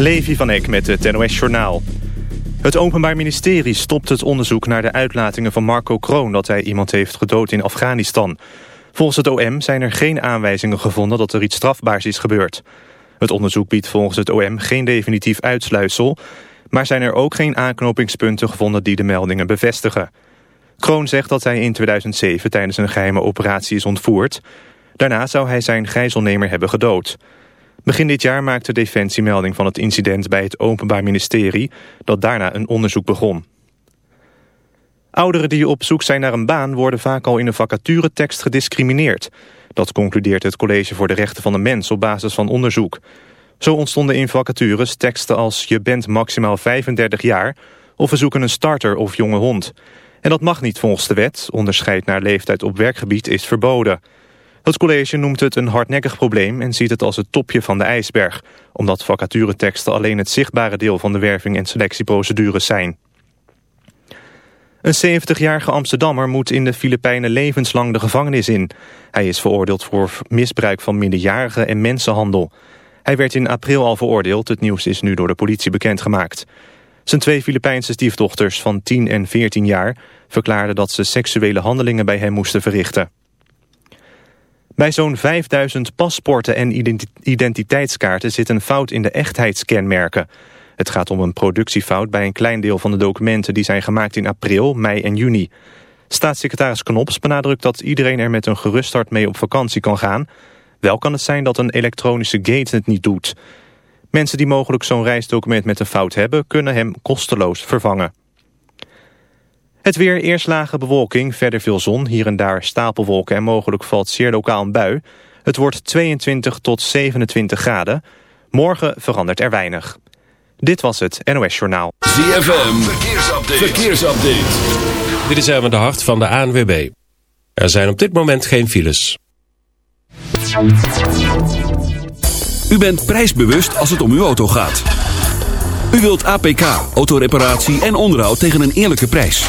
Levi van Eck met het NOS Journaal. Het Openbaar Ministerie stopt het onderzoek naar de uitlatingen van Marco Kroon... dat hij iemand heeft gedood in Afghanistan. Volgens het OM zijn er geen aanwijzingen gevonden dat er iets strafbaars is gebeurd. Het onderzoek biedt volgens het OM geen definitief uitsluitsel... maar zijn er ook geen aanknopingspunten gevonden die de meldingen bevestigen. Kroon zegt dat hij in 2007 tijdens een geheime operatie is ontvoerd. Daarna zou hij zijn gijzelnemer hebben gedood... Begin dit jaar maakte Defensie melding van het incident bij het Openbaar Ministerie... dat daarna een onderzoek begon. Ouderen die op zoek zijn naar een baan worden vaak al in een vacaturetekst gediscrimineerd. Dat concludeert het College voor de Rechten van de Mens op basis van onderzoek. Zo ontstonden in vacatures teksten als je bent maximaal 35 jaar... of we zoeken een starter of jonge hond. En dat mag niet volgens de wet. Onderscheid naar leeftijd op werkgebied is verboden. Het college noemt het een hardnekkig probleem en ziet het als het topje van de ijsberg, omdat vacatureteksten alleen het zichtbare deel van de werving- en selectieprocedures zijn. Een 70-jarige Amsterdammer moet in de Filipijnen levenslang de gevangenis in. Hij is veroordeeld voor misbruik van minderjarigen en mensenhandel. Hij werd in april al veroordeeld, het nieuws is nu door de politie bekendgemaakt. Zijn twee Filipijnse stiefdochters van 10 en 14 jaar verklaarden dat ze seksuele handelingen bij hem moesten verrichten. Bij zo'n 5000 paspoorten en identiteitskaarten zit een fout in de echtheidskenmerken. Het gaat om een productiefout bij een klein deel van de documenten die zijn gemaakt in april, mei en juni. Staatssecretaris Knops benadrukt dat iedereen er met een gerust hart mee op vakantie kan gaan. Wel kan het zijn dat een elektronische gate het niet doet. Mensen die mogelijk zo'n reisdocument met een fout hebben, kunnen hem kosteloos vervangen. Het weer, eerst lage bewolking, verder veel zon, hier en daar stapelwolken en mogelijk valt zeer lokaal een bui. Het wordt 22 tot 27 graden. Morgen verandert er weinig. Dit was het NOS Journaal. ZFM, verkeersupdate. verkeersupdate. Dit is even de hart van de ANWB. Er zijn op dit moment geen files. U bent prijsbewust als het om uw auto gaat. U wilt APK, autoreparatie en onderhoud tegen een eerlijke prijs.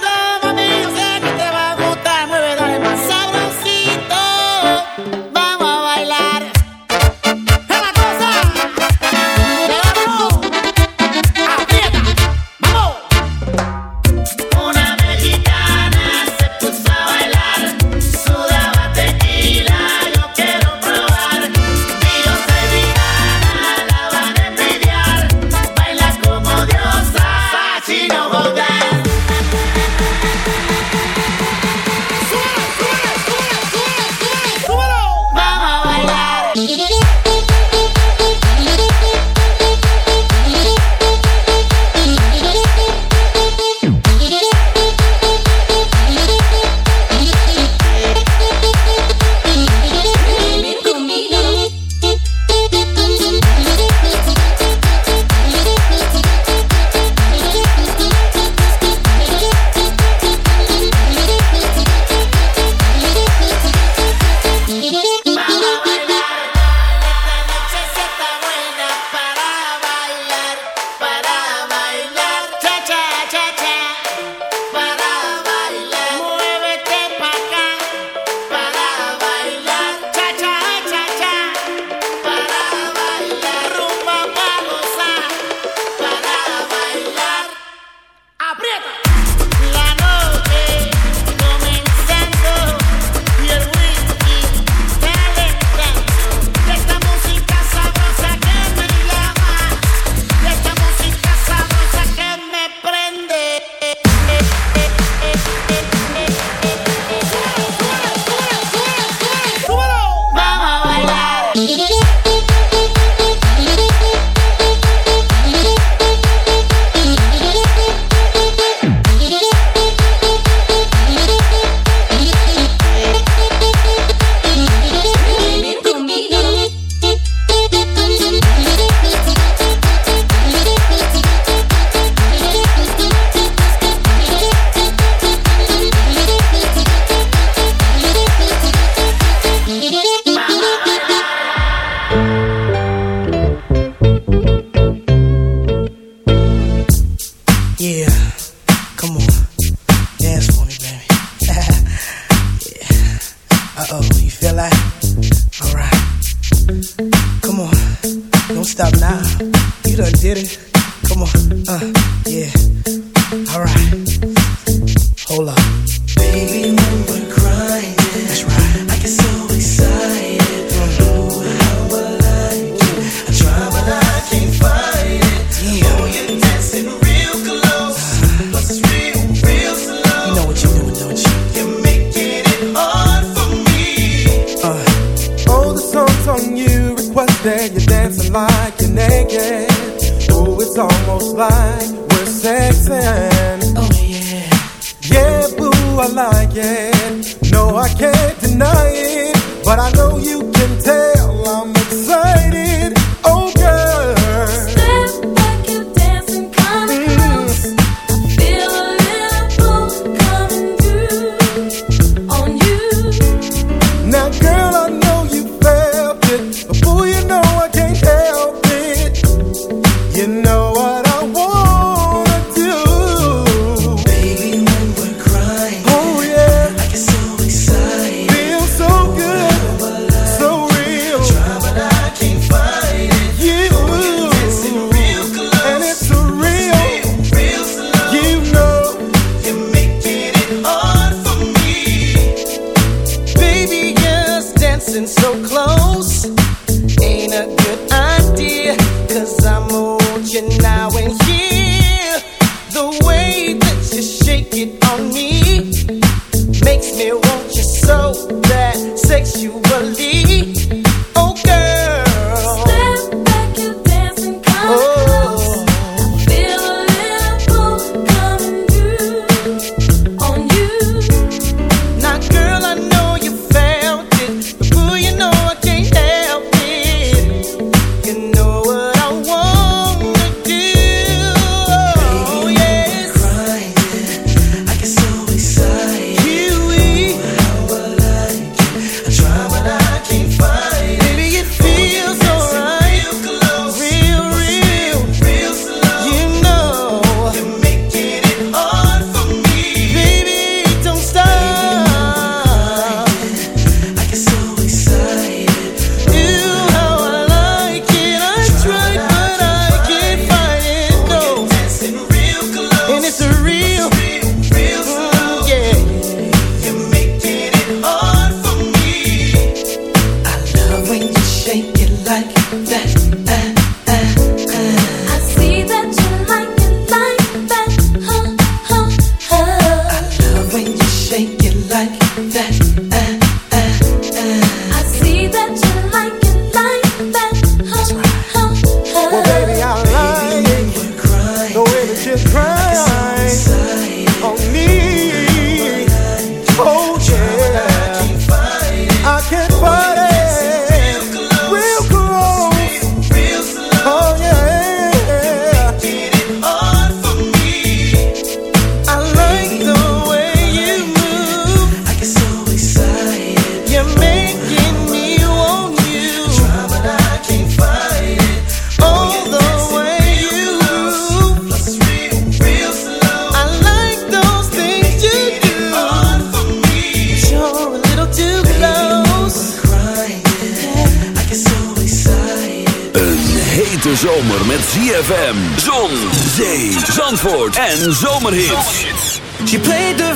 Zandvoort en Zomerhits. She played the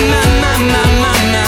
My, my, my, my, my,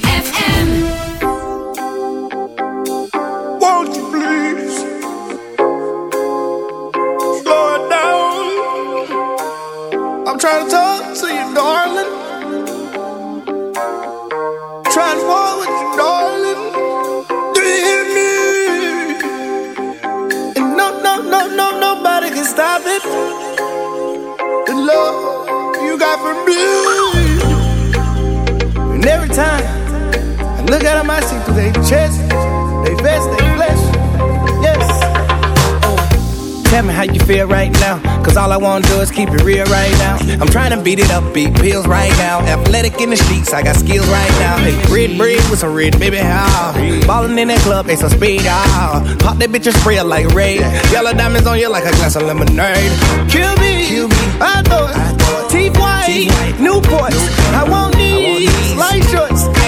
Cause all I wanna do is keep it real right now. I'm trying to beat it up, beat pills right now. Athletic in the streets, I got skills right now. Hey, red bread with some red, baby, how? Ballin' in that club, they some speed, ah. Pop that bitch and spray it like Ray. Yellow diamonds on you like a glass of lemonade. Kill me, Kill me. I thought. Teeth white, Newports. I want these, light shorts.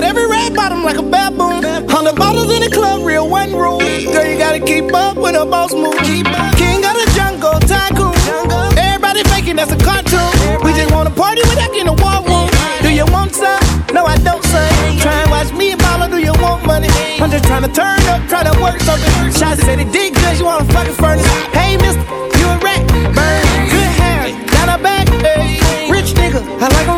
Got every red bottom like a baboon. Hundred bottles in the club, real one room. Girl, you gotta keep up with her boss move. King of the jungle, tycoon. Everybody faking that's a cartoon. We just wanna party without getting a war room. Do you want some? No, I don't, son. Try and watch me and mama, do you want money? I'm just trying to turn up, try to work something. Shots said it did good, you wanna fucking furnace. Hey, mister, you a rat. Burn, good hair, down her back. Hey, rich nigga, I like a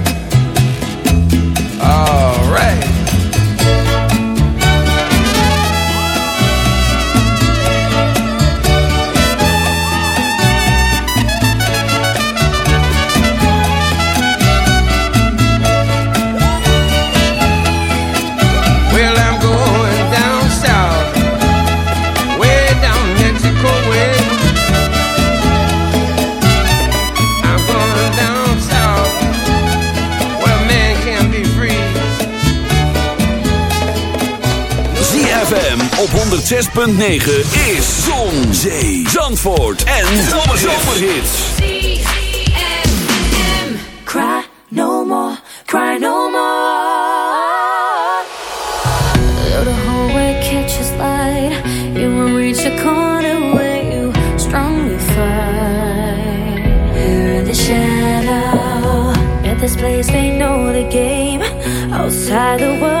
106.9 is Zon, Zee, Zandvoort en Zomerhits. Cry no more, cry no more. Though the hallway catches light, you won't reach the corner where you strongly fight. Here in the shadow, at this place they know the game. Outside the world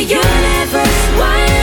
universe? Why?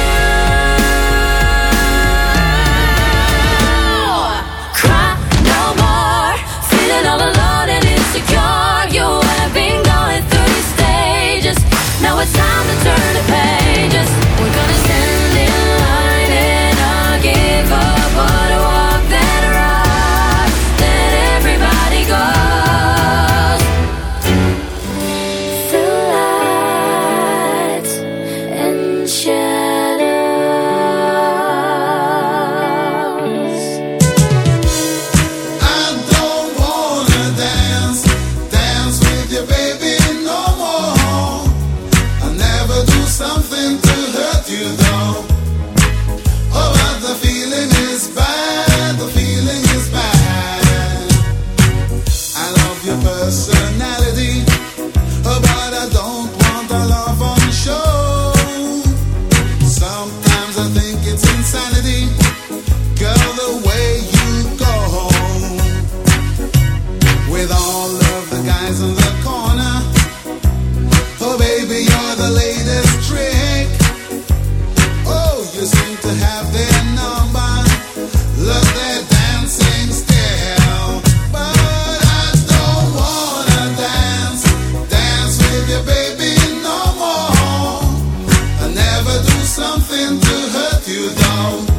Oh.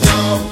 the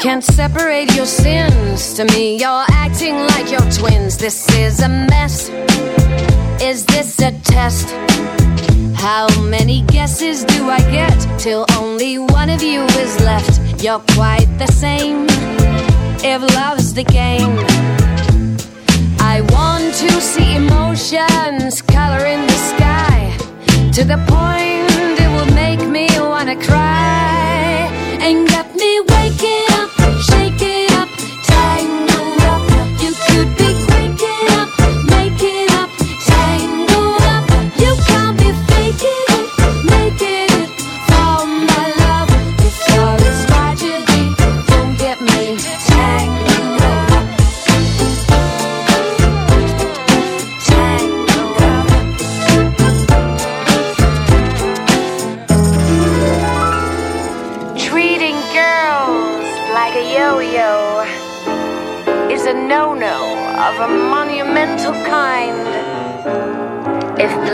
can't separate your sins to me. You're acting like your twins. This is a mess. Is this a test? How many guesses do I get till only one of you is left? You're quite the same. If love's the game I want to see emotions color in the sky to the point it will make me wanna cry and get me waking.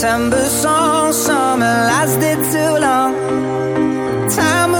September song, summer lasted too long. Time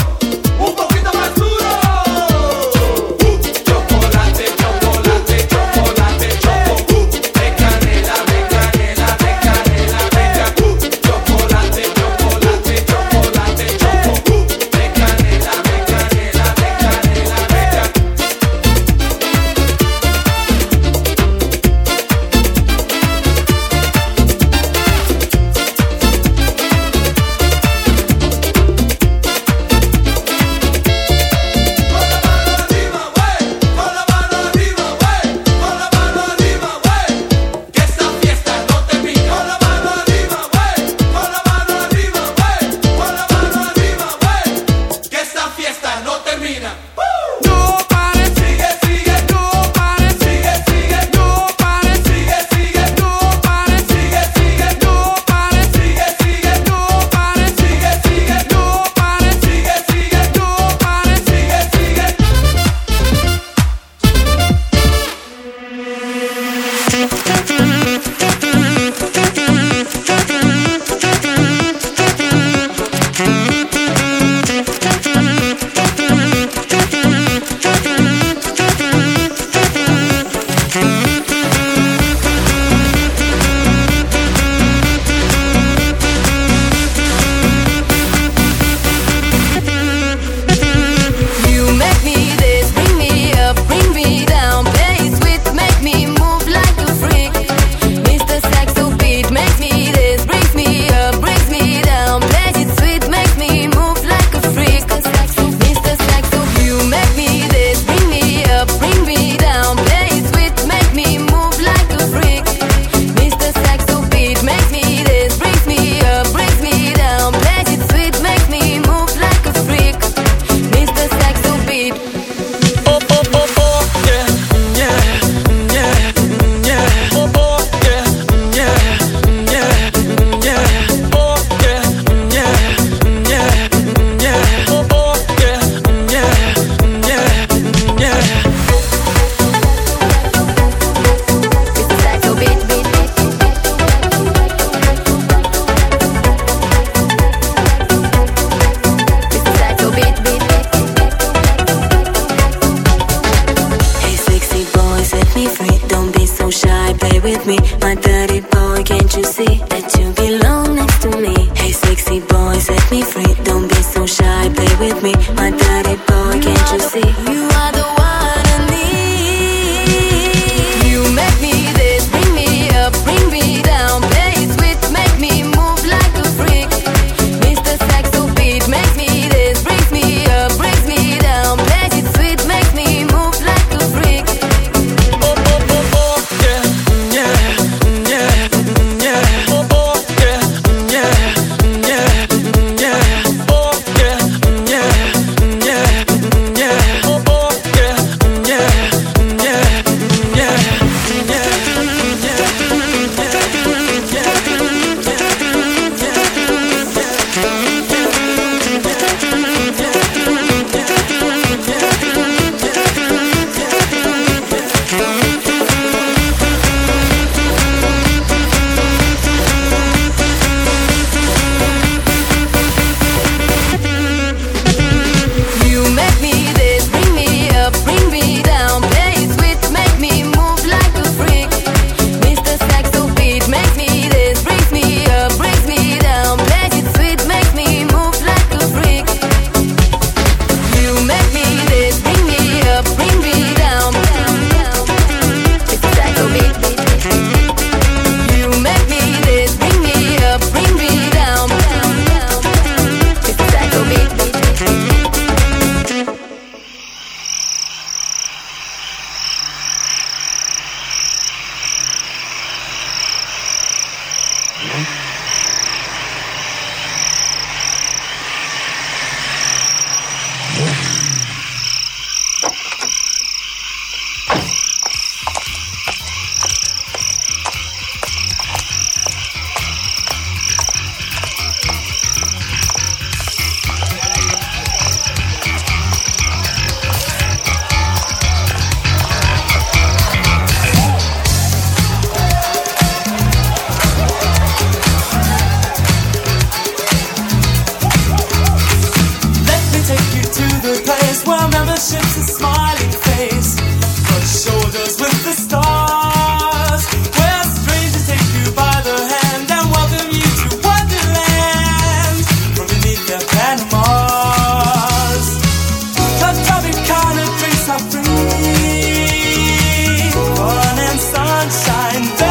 find